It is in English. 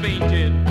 fainted.